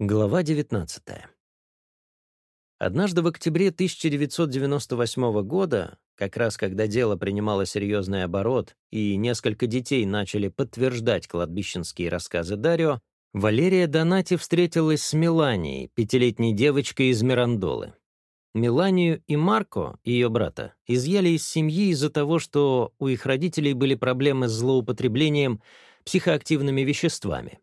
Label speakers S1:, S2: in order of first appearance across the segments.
S1: Глава 19. Однажды в октябре 1998 года, как раз когда дело принимало серьезный оборот и несколько детей начали подтверждать кладбищенские рассказы Дарио, Валерия Донати встретилась с Меланией, пятилетней девочкой из Мирандолы. Меланию и Марко, ее брата, изъяли из семьи из-за того, что у их родителей были проблемы с злоупотреблением психоактивными веществами.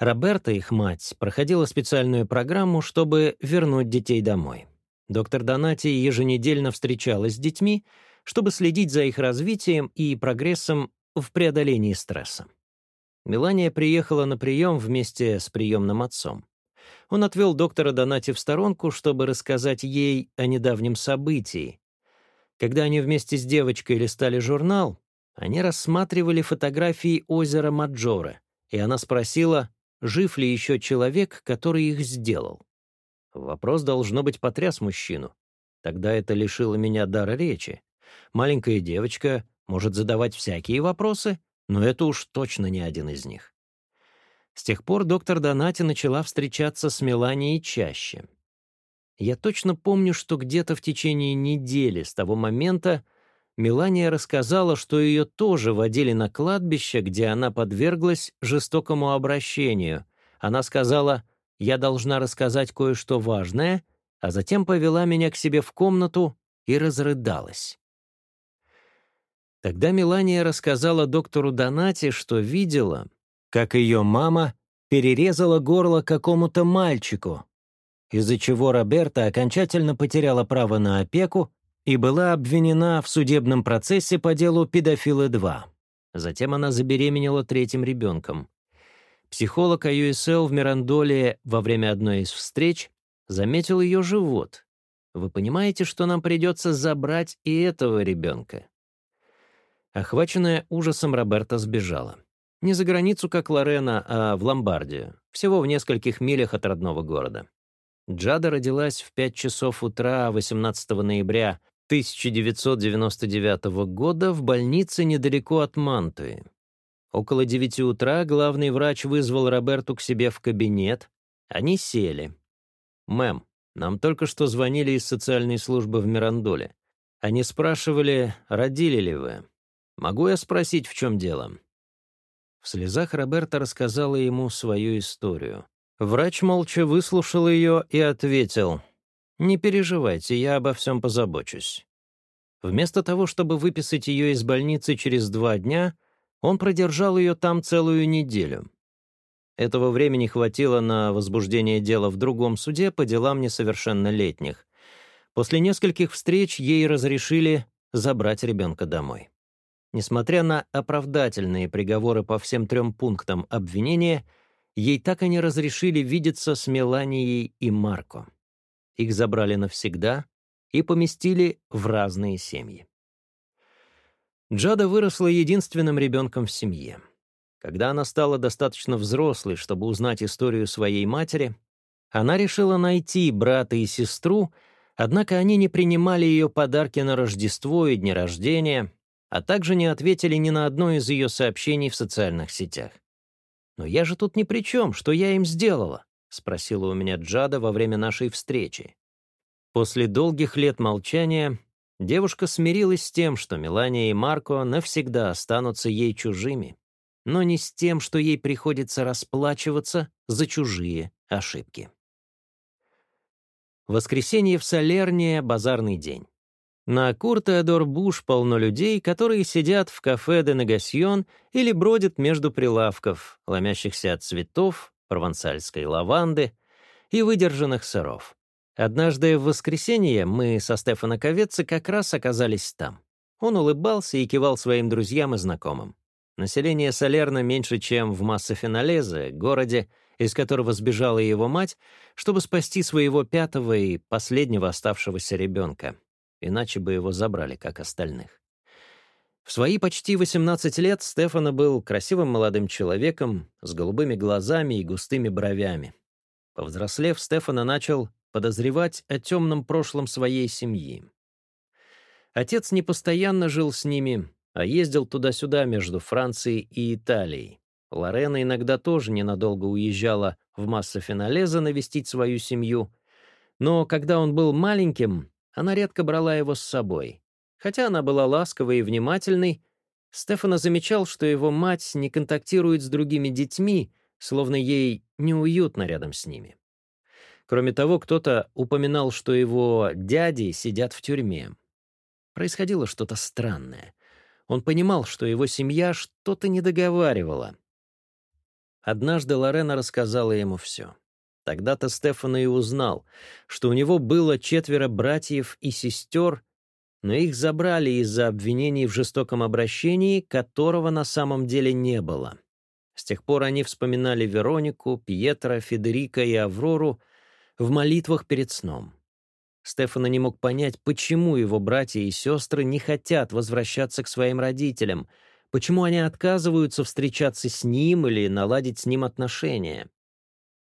S1: Роберта, их мать, проходила специальную программу, чтобы вернуть детей домой. Доктор Донати еженедельно встречалась с детьми, чтобы следить за их развитием и прогрессом в преодолении стресса. Мелания приехала на прием вместе с приемным отцом. Он отвел доктора Донати в сторонку, чтобы рассказать ей о недавнем событии. Когда они вместе с девочкой листали журнал, они рассматривали фотографии озера Маджора, и она спросила, жив ли еще человек, который их сделал. Вопрос, должно быть, потряс мужчину. Тогда это лишило меня дара речи. Маленькая девочка может задавать всякие вопросы, но это уж точно не один из них. С тех пор доктор Донати начала встречаться с Меланией чаще. Я точно помню, что где-то в течение недели с того момента, Милания рассказала, что ее тоже водили на кладбище, где она подверглась жестокому обращению. Она сказала, «Я должна рассказать кое-что важное», а затем повела меня к себе в комнату и разрыдалась. Тогда Милания рассказала доктору Донати, что видела, как ее мама перерезала горло какому-то мальчику, из-за чего Роберта окончательно потеряла право на опеку и была обвинена в судебном процессе по делу «Педофилы-2». Затем она забеременела третьим ребенком. Психолог АЮСЛ в Мирандоле во время одной из встреч заметил ее живот. Вы понимаете, что нам придется забрать и этого ребенка? Охваченная ужасом Роберта сбежала. Не за границу, как Лорена, а в Ломбардию, всего в нескольких милях от родного города. Джада родилась в 5 часов утра 18 ноября 1999 года в больнице недалеко от Мантуи. Около девяти утра главный врач вызвал Роберту к себе в кабинет. Они сели. «Мэм, нам только что звонили из социальной службы в Мирандоле. Они спрашивали, родили ли вы. Могу я спросить, в чем дело?» В слезах Роберта рассказала ему свою историю. Врач молча выслушал ее и ответил — «Не переживайте, я обо всем позабочусь». Вместо того, чтобы выписать ее из больницы через два дня, он продержал ее там целую неделю. Этого времени хватило на возбуждение дела в другом суде по делам несовершеннолетних. После нескольких встреч ей разрешили забрать ребенка домой. Несмотря на оправдательные приговоры по всем трем пунктам обвинения, ей так и не разрешили видеться с Меланией и Марко. Их забрали навсегда и поместили в разные семьи. Джада выросла единственным ребенком в семье. Когда она стала достаточно взрослой, чтобы узнать историю своей матери, она решила найти брата и сестру, однако они не принимали ее подарки на Рождество и дни рождения, а также не ответили ни на одно из ее сообщений в социальных сетях. «Но я же тут ни при чем, что я им сделала?» — спросила у меня Джада во время нашей встречи. После долгих лет молчания девушка смирилась с тем, что Мелания и Марко навсегда останутся ей чужими, но не с тем, что ей приходится расплачиваться за чужие ошибки. Воскресенье в Солерне — базарный день. На Куртеадор-Буш полно людей, которые сидят в кафе де Негасьон или бродят между прилавков, ломящихся от цветов, провансальской лаванды и выдержанных сыров. Однажды в воскресенье мы со Стефана Ковеца как раз оказались там. Он улыбался и кивал своим друзьям и знакомым. Население Солерна меньше, чем в Массафиналезе, городе, из которого сбежала его мать, чтобы спасти своего пятого и последнего оставшегося ребенка. Иначе бы его забрали, как остальных. В свои почти 18 лет Стефана был красивым молодым человеком с голубыми глазами и густыми бровями. Повзрослев, Стефана начал подозревать о темном прошлом своей семьи. Отец непостоянно жил с ними, а ездил туда-сюда между Францией и Италией. Лорена иногда тоже ненадолго уезжала в Массофиналеза навестить свою семью, но когда он был маленьким, она редко брала его с собой — Хотя она была ласковой и внимательной, Стефана замечал, что его мать не контактирует с другими детьми, словно ей неуютно рядом с ними. Кроме того, кто-то упоминал, что его дяди сидят в тюрьме. Происходило что-то странное. Он понимал, что его семья что-то не договаривала. Однажды Лорена рассказала ему все. Тогда-то Стефана и узнал, что у него было четверо братьев и сестер, но их забрали из-за обвинений в жестоком обращении, которого на самом деле не было. С тех пор они вспоминали Веронику, Пьетро, Федерико и Аврору в молитвах перед сном. Стефана не мог понять, почему его братья и сестры не хотят возвращаться к своим родителям, почему они отказываются встречаться с ним или наладить с ним отношения.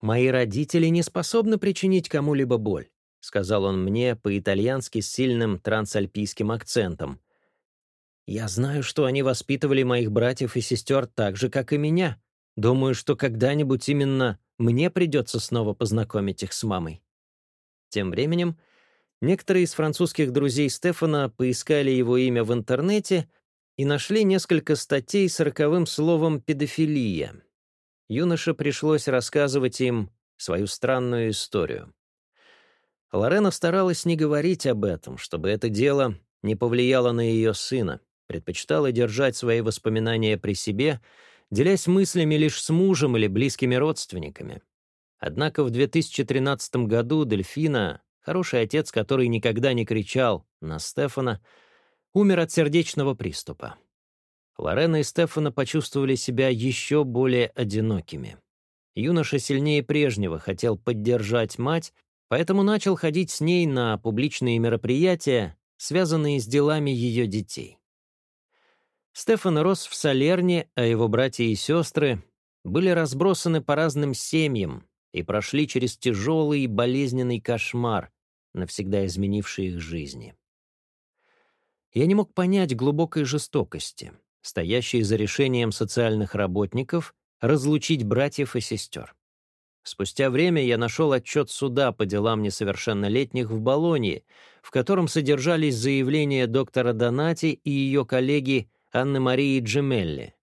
S1: «Мои родители не способны причинить кому-либо боль. — сказал он мне по-итальянски с сильным трансальпийским акцентом. «Я знаю, что они воспитывали моих братьев и сестер так же, как и меня. Думаю, что когда-нибудь именно мне придется снова познакомить их с мамой». Тем временем некоторые из французских друзей Стефана поискали его имя в интернете и нашли несколько статей с роковым словом «педофилия». Юноше пришлось рассказывать им свою странную историю. Лорена старалась не говорить об этом, чтобы это дело не повлияло на ее сына, предпочитала держать свои воспоминания при себе, делясь мыслями лишь с мужем или близкими родственниками. Однако в 2013 году Дельфина, хороший отец, который никогда не кричал на Стефана, умер от сердечного приступа. Лорена и Стефана почувствовали себя еще более одинокими. Юноша сильнее прежнего хотел поддержать мать, поэтому начал ходить с ней на публичные мероприятия, связанные с делами ее детей. Стефан рос в Солерне, а его братья и сестры были разбросаны по разным семьям и прошли через тяжелый и болезненный кошмар, навсегда изменивший их жизни. Я не мог понять глубокой жестокости, стоящей за решением социальных работников разлучить братьев и сестер. Спустя время я нашел отчет суда по делам несовершеннолетних в Болонии, в котором содержались заявления доктора Донати и ее коллеги Анны Марии Джемелли.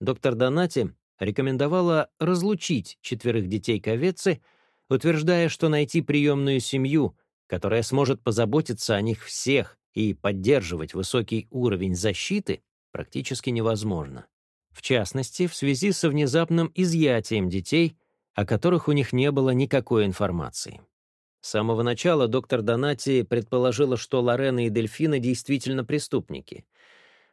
S1: Доктор Донати рекомендовала разлучить четверых детей Ковецы, утверждая, что найти приемную семью, которая сможет позаботиться о них всех и поддерживать высокий уровень защиты, практически невозможно. В частности, в связи со внезапным изъятием детей – о которых у них не было никакой информации. С самого начала доктор Донати предположила, что Лорена и Дельфина действительно преступники.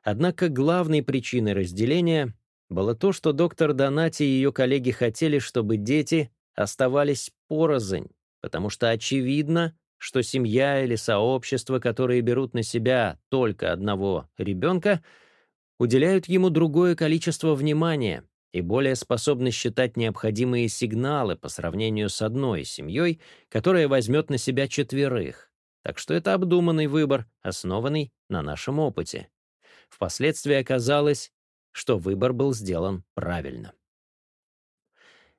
S1: Однако главной причиной разделения было то, что доктор Донати и ее коллеги хотели, чтобы дети оставались порознь, потому что очевидно, что семья или сообщество, которые берут на себя только одного ребенка, уделяют ему другое количество внимания, и более способны считать необходимые сигналы по сравнению с одной семьей, которая возьмет на себя четверых. Так что это обдуманный выбор, основанный на нашем опыте. Впоследствии оказалось, что выбор был сделан правильно.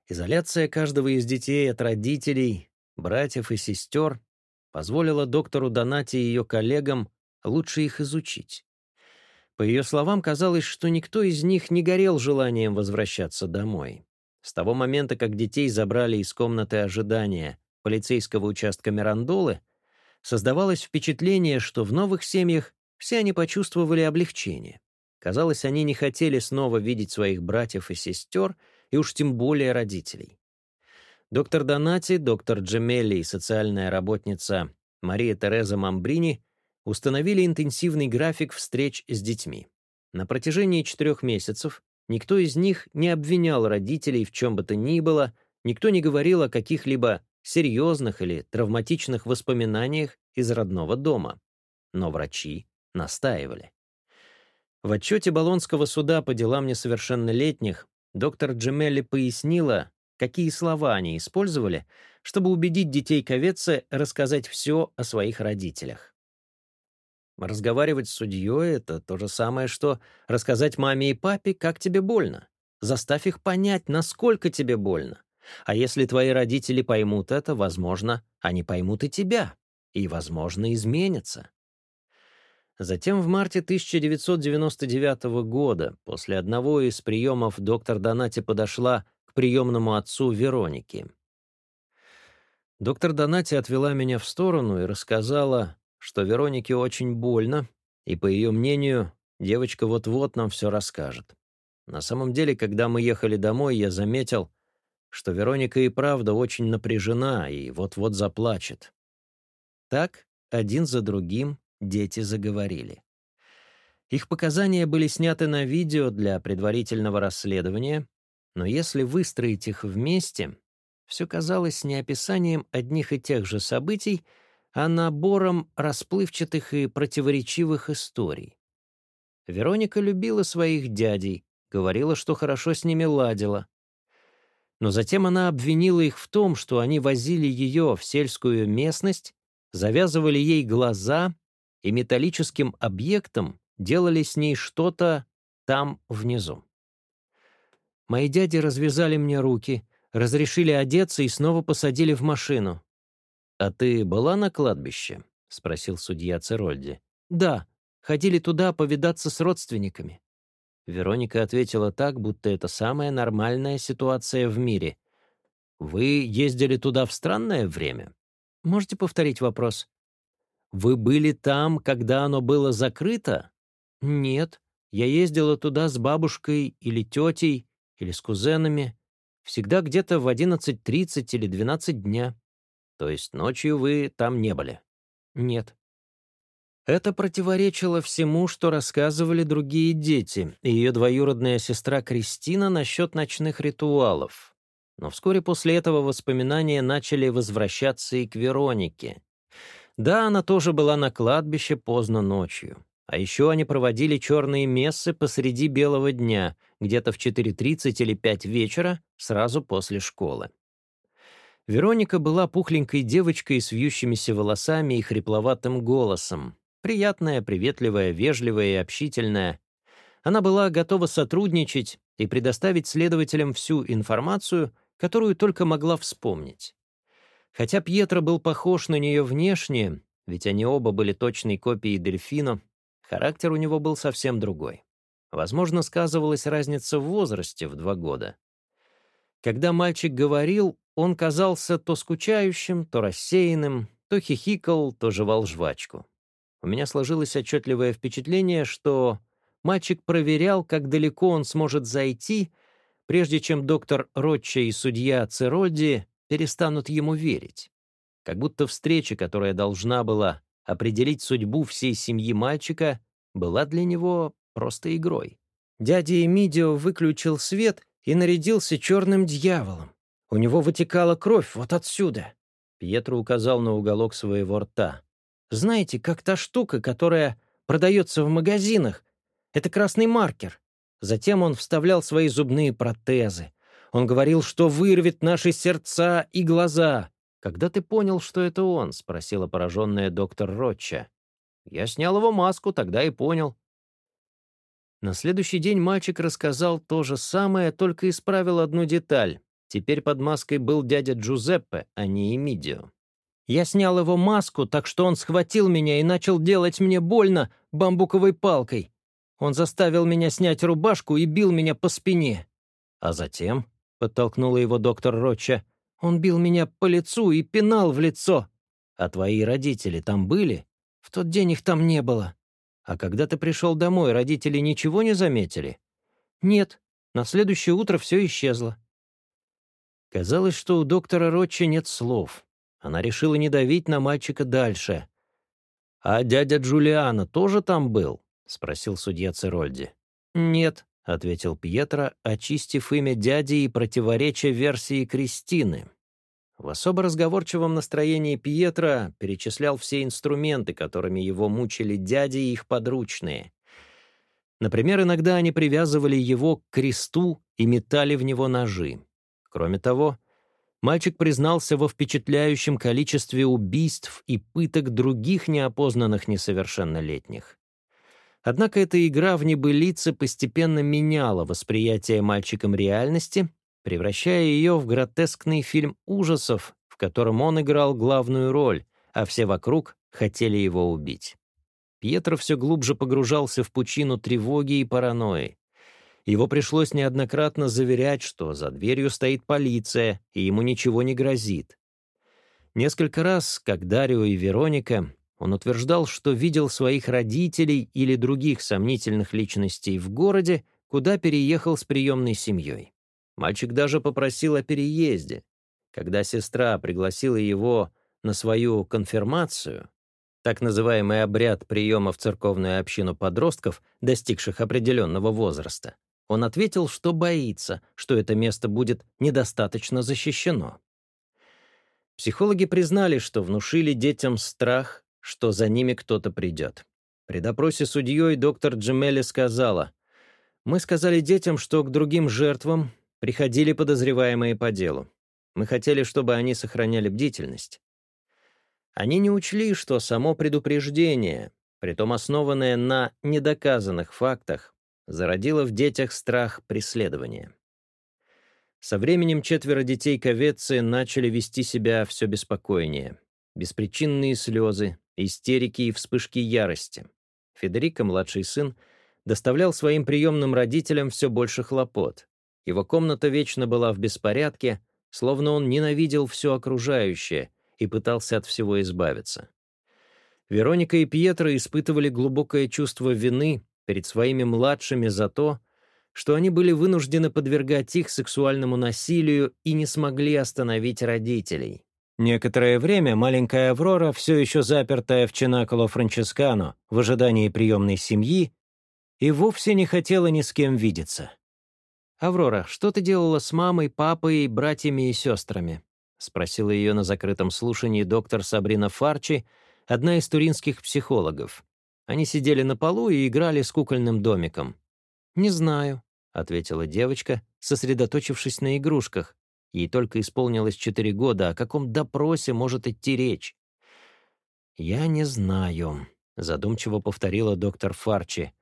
S1: Изоляция каждого из детей от родителей, братьев и сестер позволила доктору Донати и ее коллегам лучше их изучить. По ее словам, казалось, что никто из них не горел желанием возвращаться домой. С того момента, как детей забрали из комнаты ожидания полицейского участка Мирандолы, создавалось впечатление, что в новых семьях все они почувствовали облегчение. Казалось, они не хотели снова видеть своих братьев и сестер, и уж тем более родителей. Доктор Донати, доктор Джемелли и социальная работница Мария Тереза Мамбрини – установили интенсивный график встреч с детьми. На протяжении четырех месяцев никто из них не обвинял родителей в чем бы то ни было, никто не говорил о каких-либо серьезных или травматичных воспоминаниях из родного дома. Но врачи настаивали. В отчете Болонского суда по делам несовершеннолетних доктор Джемелли пояснила, какие слова они использовали, чтобы убедить детей Ковеце рассказать все о своих родителях. Разговаривать с судьей — это то же самое, что рассказать маме и папе, как тебе больно. Заставь их понять, насколько тебе больно. А если твои родители поймут это, возможно, они поймут и тебя. И, возможно, изменятся. Затем в марте 1999 года, после одного из приемов, доктор Донати подошла к приемному отцу Вероники. Доктор Донати отвела меня в сторону и рассказала, что Веронике очень больно, и, по ее мнению, девочка вот-вот нам все расскажет. На самом деле, когда мы ехали домой, я заметил, что Вероника и правда очень напряжена и вот-вот заплачет. Так, один за другим, дети заговорили. Их показания были сняты на видео для предварительного расследования, но если выстроить их вместе, все казалось не описанием одних и тех же событий, а набором расплывчатых и противоречивых историй. Вероника любила своих дядей, говорила, что хорошо с ними ладила. Но затем она обвинила их в том, что они возили ее в сельскую местность, завязывали ей глаза и металлическим объектом делали с ней что-то там внизу. Мои дяди развязали мне руки, разрешили одеться и снова посадили в машину. «А ты была на кладбище?» — спросил судья Церольди. «Да, ходили туда повидаться с родственниками». Вероника ответила так, будто это самая нормальная ситуация в мире. «Вы ездили туда в странное время?» «Можете повторить вопрос?» «Вы были там, когда оно было закрыто?» «Нет, я ездила туда с бабушкой или тетей, или с кузенами. Всегда где-то в 11.30 или 12 дня». То есть ночью вы там не были? Нет. Это противоречило всему, что рассказывали другие дети и ее двоюродная сестра Кристина насчет ночных ритуалов. Но вскоре после этого воспоминания начали возвращаться и к Веронике. Да, она тоже была на кладбище поздно ночью. А еще они проводили черные мессы посреди белого дня, где-то в 4.30 или 5 вечера, сразу после школы. Вероника была пухленькой девочкой с вьющимися волосами и хрипловатым голосом. Приятная, приветливая, вежливая и общительная. Она была готова сотрудничать и предоставить следователям всю информацию, которую только могла вспомнить. Хотя Пьетро был похож на нее внешне, ведь они оба были точной копией Дельфина, характер у него был совсем другой. Возможно, сказывалась разница в возрасте в два года. Когда мальчик говорил, он казался то скучающим, то рассеянным, то хихикал, то жевал жвачку. У меня сложилось отчетливое впечатление, что мальчик проверял, как далеко он сможет зайти, прежде чем доктор Ротча и судья Цероди перестанут ему верить. Как будто встреча, которая должна была определить судьбу всей семьи мальчика, была для него просто игрой. Дядя Эмидио выключил свет и нарядился черным дьяволом, у него вытекала кровь вот отсюда. Пьетро указал на уголок своего рта. Знаете, как та штука, которая продается в магазинах. Это красный маркер. Затем он вставлял свои зубные протезы. Он говорил, что вырвет наши сердца и глаза. «Когда ты понял, что это он?» — спросила пораженная доктор Ротча. «Я снял его маску, тогда и понял». На следующий день мальчик рассказал то же самое, только исправил одну деталь. Теперь под маской был дядя Джузеппе, а не Эмидио. Я снял его маску, так что он схватил меня и начал делать мне больно бамбуковой палкой. Он заставил меня снять рубашку и бил меня по спине. А затем, — подтолкнула его доктор Роча, — он бил меня по лицу и пинал в лицо. А твои родители там были? В тот день их там не было. А когда ты пришел домой, родители ничего не заметили? Нет, на следующее утро все исчезло. Казалось, что у доктора Ротча нет слов. Она решила не давить на мальчика дальше. «А дядя Джулиана тоже там был?» — спросил судья Церольди. «Нет», — ответил Пьетро, очистив имя дяди и противоречия версии Кристины. В особо разговорчивом настроении Пьетро перечислял все инструменты, которыми его мучили дяди и их подручные. Например, иногда они привязывали его к кресту и метали в него ножи. Кроме того, мальчик признался во впечатляющем количестве убийств и пыток других неопознанных несовершеннолетних. Однако эта игра в небылице постепенно меняла восприятие мальчиком реальности, превращая ее в гротескный фильм ужасов, в котором он играл главную роль, а все вокруг хотели его убить. Пьетро все глубже погружался в пучину тревоги и паранойи. Его пришлось неоднократно заверять, что за дверью стоит полиция, и ему ничего не грозит. Несколько раз, как Дарио и Вероника, он утверждал, что видел своих родителей или других сомнительных личностей в городе, куда переехал с приемной семьей. Мальчик даже попросил о переезде. Когда сестра пригласила его на свою конфирмацию, так называемый обряд приема в церковную общину подростков, достигших определенного возраста, он ответил, что боится, что это место будет недостаточно защищено. Психологи признали, что внушили детям страх, что за ними кто-то придет. При допросе судьей доктор Джемели сказала, «Мы сказали детям, что к другим жертвам приходили подозреваемые по делу. Мы хотели, чтобы они сохраняли бдительность. Они не учли, что само предупреждение, притом основанное на недоказанных фактах, зародило в детях страх преследования. Со временем четверо детей Ковеции начали вести себя все беспокойнее. Беспричинные слезы, истерики и вспышки ярости. Федерико, младший сын, доставлял своим приемным родителям все больше хлопот. Его комната вечно была в беспорядке, словно он ненавидел все окружающее и пытался от всего избавиться. Вероника и Пьетро испытывали глубокое чувство вины перед своими младшими за то, что они были вынуждены подвергать их сексуальному насилию и не смогли остановить родителей. Некоторое время маленькая Аврора, все еще запертая в Чинаколо Франческано в ожидании приемной семьи, и вовсе не хотела ни с кем видеться. «Аврора, что ты делала с мамой, папой, братьями и сестрами?» — спросила ее на закрытом слушании доктор Сабрина Фарчи, одна из туринских психологов. Они сидели на полу и играли с кукольным домиком. «Не знаю», — ответила девочка, сосредоточившись на игрушках. Ей только исполнилось четыре года, о каком допросе может идти речь? «Я не знаю», — задумчиво повторила доктор Фарчи.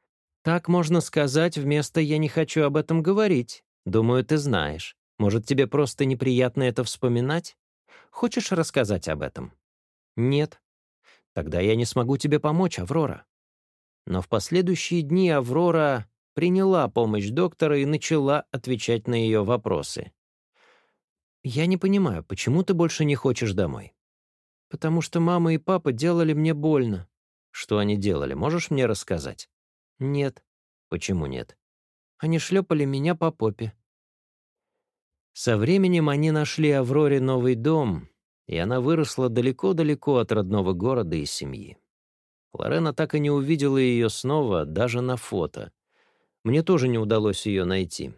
S1: «Так можно сказать вместо «я не хочу об этом говорить». Думаю, ты знаешь. Может, тебе просто неприятно это вспоминать? Хочешь рассказать об этом?» «Нет». «Тогда я не смогу тебе помочь, Аврора». Но в последующие дни Аврора приняла помощь доктора и начала отвечать на ее вопросы. «Я не понимаю, почему ты больше не хочешь домой?» «Потому что мама и папа делали мне больно». «Что они делали, можешь мне рассказать?» «Нет». «Почему нет?» «Они шлепали меня по попе». Со временем они нашли Авроре новый дом, и она выросла далеко-далеко от родного города и семьи. Лорена так и не увидела ее снова, даже на фото. Мне тоже не удалось ее найти.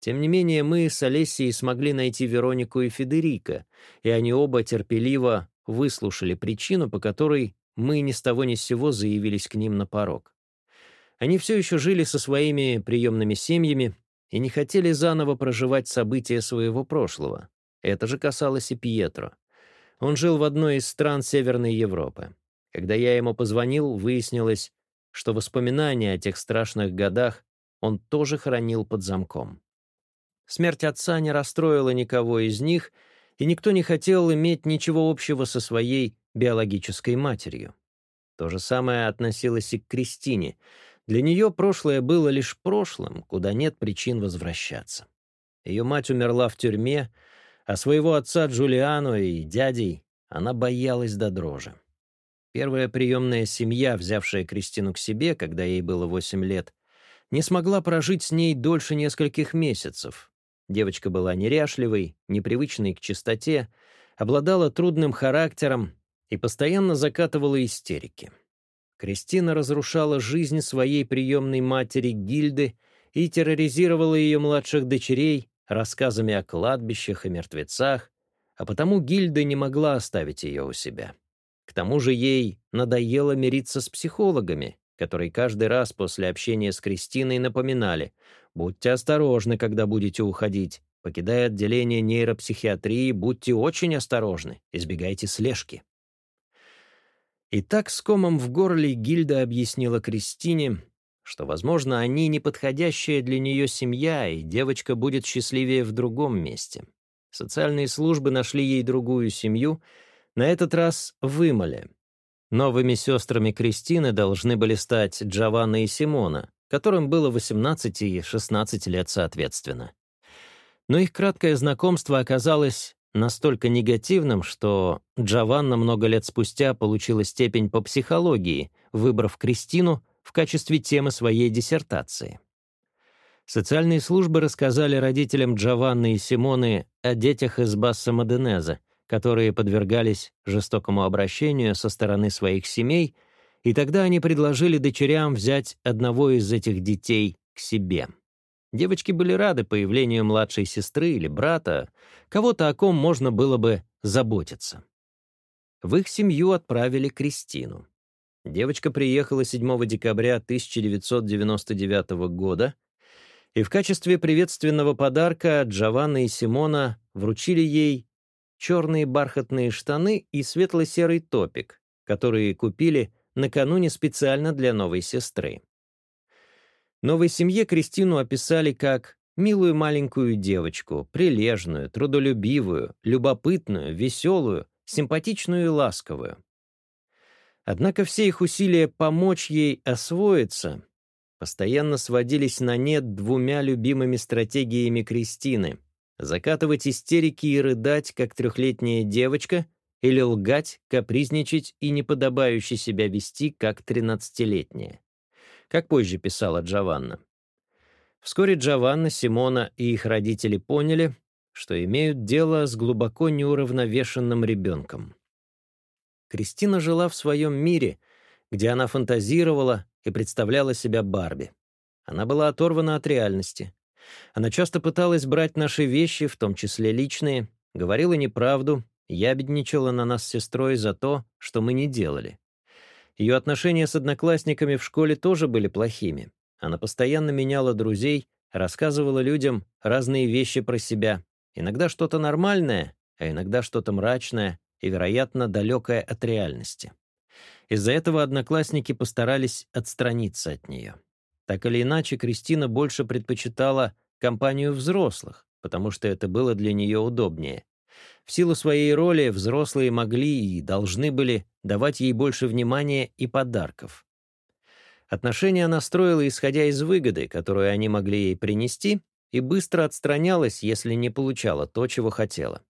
S1: Тем не менее, мы с Олесией смогли найти Веронику и Федерика, и они оба терпеливо выслушали причину, по которой мы ни с того ни с сего заявились к ним на порог. Они все еще жили со своими приемными семьями и не хотели заново проживать события своего прошлого. Это же касалось и Пьетро. Он жил в одной из стран Северной Европы. Когда я ему позвонил, выяснилось, что воспоминания о тех страшных годах он тоже хранил под замком. Смерть отца не расстроила никого из них, и никто не хотел иметь ничего общего со своей биологической матерью. То же самое относилось и к Кристине. Для нее прошлое было лишь прошлым, куда нет причин возвращаться. Ее мать умерла в тюрьме, а своего отца Джулиану и дядей она боялась до дрожи. Первая приемная семья, взявшая Кристину к себе, когда ей было 8 лет, не смогла прожить с ней дольше нескольких месяцев. Девочка была неряшливой, непривычной к чистоте, обладала трудным характером и постоянно закатывала истерики. Кристина разрушала жизнь своей приемной матери Гильды и терроризировала ее младших дочерей рассказами о кладбищах и мертвецах, а потому Гильда не могла оставить ее у себя тому же ей надоело мириться с психологами, которые каждый раз после общения с Кристиной напоминали «Будьте осторожны, когда будете уходить. Покидая отделение нейропсихиатрии, будьте очень осторожны, избегайте слежки». И так с комом в горле Гильда объяснила Кристине, что, возможно, они неподходящая для нее семья, и девочка будет счастливее в другом месте. Социальные службы нашли ей другую семью — на этот раз вымали. Новыми сестрами Кристины должны были стать Джованна и Симона, которым было 18 и 16 лет соответственно. Но их краткое знакомство оказалось настолько негативным, что Джованна много лет спустя получила степень по психологии, выбрав Кристину в качестве темы своей диссертации. Социальные службы рассказали родителям Джованны и Симоны о детях из Басса Моденеза, которые подвергались жестокому обращению со стороны своих семей, и тогда они предложили дочерям взять одного из этих детей к себе. Девочки были рады появлению младшей сестры или брата, кого-то, о ком можно было бы заботиться. В их семью отправили Кристину. Девочка приехала 7 декабря 1999 года, и в качестве приветственного подарка Джованна и Симона вручили ей черные бархатные штаны и светло-серый топик, которые купили накануне специально для новой сестры. Новой семье Кристину описали как милую маленькую девочку, прилежную, трудолюбивую, любопытную, веселую, симпатичную и ласковую. Однако все их усилия помочь ей освоиться постоянно сводились на нет двумя любимыми стратегиями Кристины — закатывать истерики и рыдать, как трехлетняя девочка, или лгать, капризничать и неподобающе себя вести, как тринадцатилетняя. Как позже писала Джованна. Вскоре Джованна, Симона и их родители поняли, что имеют дело с глубоко неуравновешенным ребенком. Кристина жила в своем мире, где она фантазировала и представляла себя Барби. Она была оторвана от реальности — она часто пыталась брать наши вещи, в том числе личные, говорила неправду, ябедничала на нас с сестрой за то, что мы не делали. Ее отношения с одноклассниками в школе тоже были плохими. Она постоянно меняла друзей, рассказывала людям разные вещи про себя. Иногда что-то нормальное, а иногда что-то мрачное и, вероятно, далекое от реальности. Из-за этого одноклассники постарались отстраниться от нее. Так или иначе, Кристина больше предпочитала компанию взрослых, потому что это было для нее удобнее. В силу своей роли взрослые могли и должны были давать ей больше внимания и подарков. Отношения она строила, исходя из выгоды, которую они могли ей принести, и быстро отстранялась, если не получала то, чего хотела.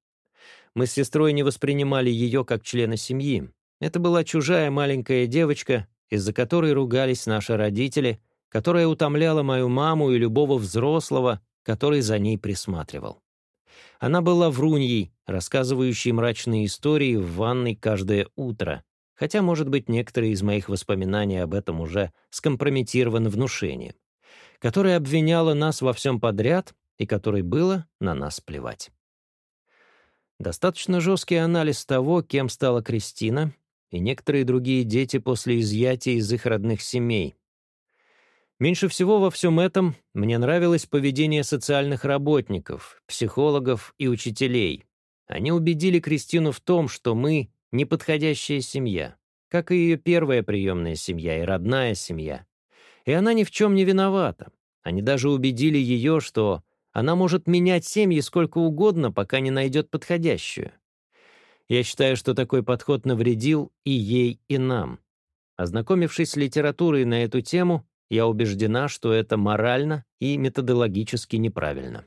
S1: Мы с сестрой не воспринимали ее как члена семьи. Это была чужая маленькая девочка, из-за которой ругались наши родители, которая утомляла мою маму и любого взрослого, который за ней присматривал. Она была вруньей, рассказывающей мрачные истории в ванной каждое утро, хотя, может быть, некоторые из моих воспоминаний об этом уже скомпрометированы внушением, которая обвиняла нас во всем подряд и которой было на нас плевать. Достаточно жесткий анализ того, кем стала Кристина и некоторые другие дети после изъятия из их родных семей, Меньше всего во всем этом мне нравилось поведение социальных работников, психологов и учителей. Они убедили Кристину в том, что мы — неподходящая семья, как и ее первая приемная семья и родная семья. И она ни в чем не виновата. Они даже убедили ее, что она может менять семьи сколько угодно, пока не найдет подходящую. Я считаю, что такой подход навредил и ей, и нам. Ознакомившись с литературой на эту тему, я убеждена, что это морально и методологически неправильно.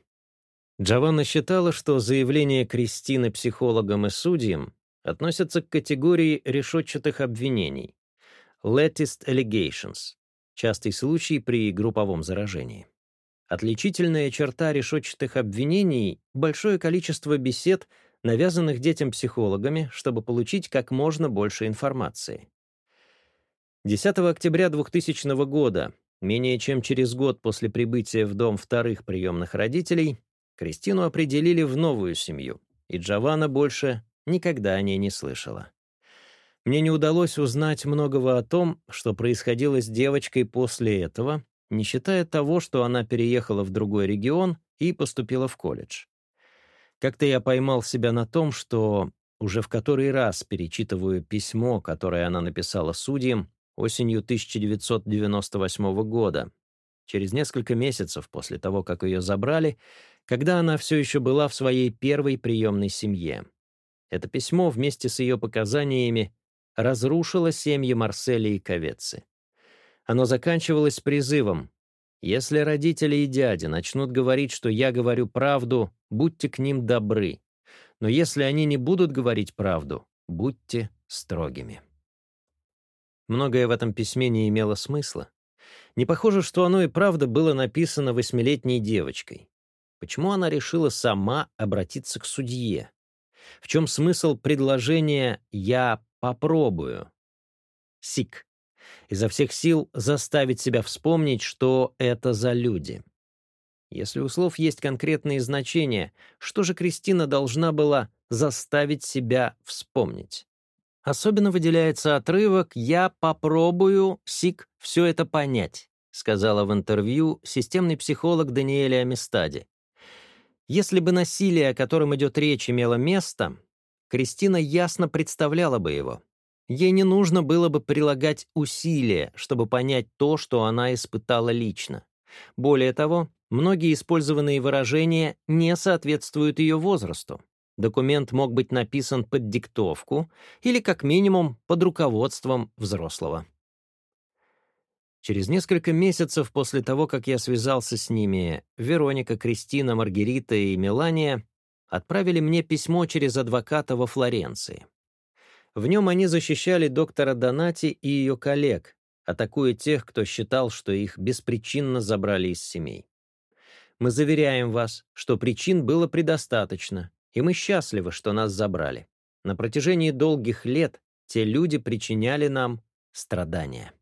S1: Джованна считала, что заявления Кристины психологам и судьям относятся к категории решетчатых обвинений «latest allegations» — частый случай при групповом заражении. Отличительная черта решетчатых обвинений — большое количество бесед, навязанных детям психологами, чтобы получить как можно больше информации. 10 октября 2000 года, менее чем через год после прибытия в дом вторых приемных родителей, Кристину определили в новую семью, и Джавана больше никогда о ней не слышала. Мне не удалось узнать многого о том, что происходило с девочкой после этого, не считая того, что она переехала в другой регион и поступила в колледж. Как-то я поймал себя на том, что уже в который раз перечитываю письмо, которое она написала судьям, осенью 1998 года, через несколько месяцев после того, как ее забрали, когда она все еще была в своей первой приемной семье. Это письмо вместе с ее показаниями разрушило семьи Марсели и Ковецы. Оно заканчивалось призывом «Если родители и дяди начнут говорить, что я говорю правду, будьте к ним добры, но если они не будут говорить правду, будьте строгими». Многое в этом письме не имело смысла. Не похоже, что оно и правда было написано восьмилетней девочкой. Почему она решила сама обратиться к судье? В чем смысл предложения «я попробую»? Сик. Изо всех сил заставить себя вспомнить, что это за люди. Если у слов есть конкретные значения, что же Кристина должна была заставить себя вспомнить? Особенно выделяется отрывок «Я попробую, Сик, все это понять», сказала в интервью системный психолог Даниэля Амистади. Если бы насилие, о котором идет речь, имело место, Кристина ясно представляла бы его. Ей не нужно было бы прилагать усилия, чтобы понять то, что она испытала лично. Более того, многие использованные выражения не соответствуют ее возрасту документ мог быть написан под диктовку или, как минимум, под руководством взрослого. Через несколько месяцев после того, как я связался с ними, Вероника, Кристина, Маргарита и Мелания отправили мне письмо через адвоката во Флоренции. В нем они защищали доктора Донати и ее коллег, атакуя тех, кто считал, что их беспричинно забрали из семей. Мы заверяем вас, что причин было предостаточно, и мы счастливы, что нас забрали. На протяжении долгих лет те люди причиняли нам страдания.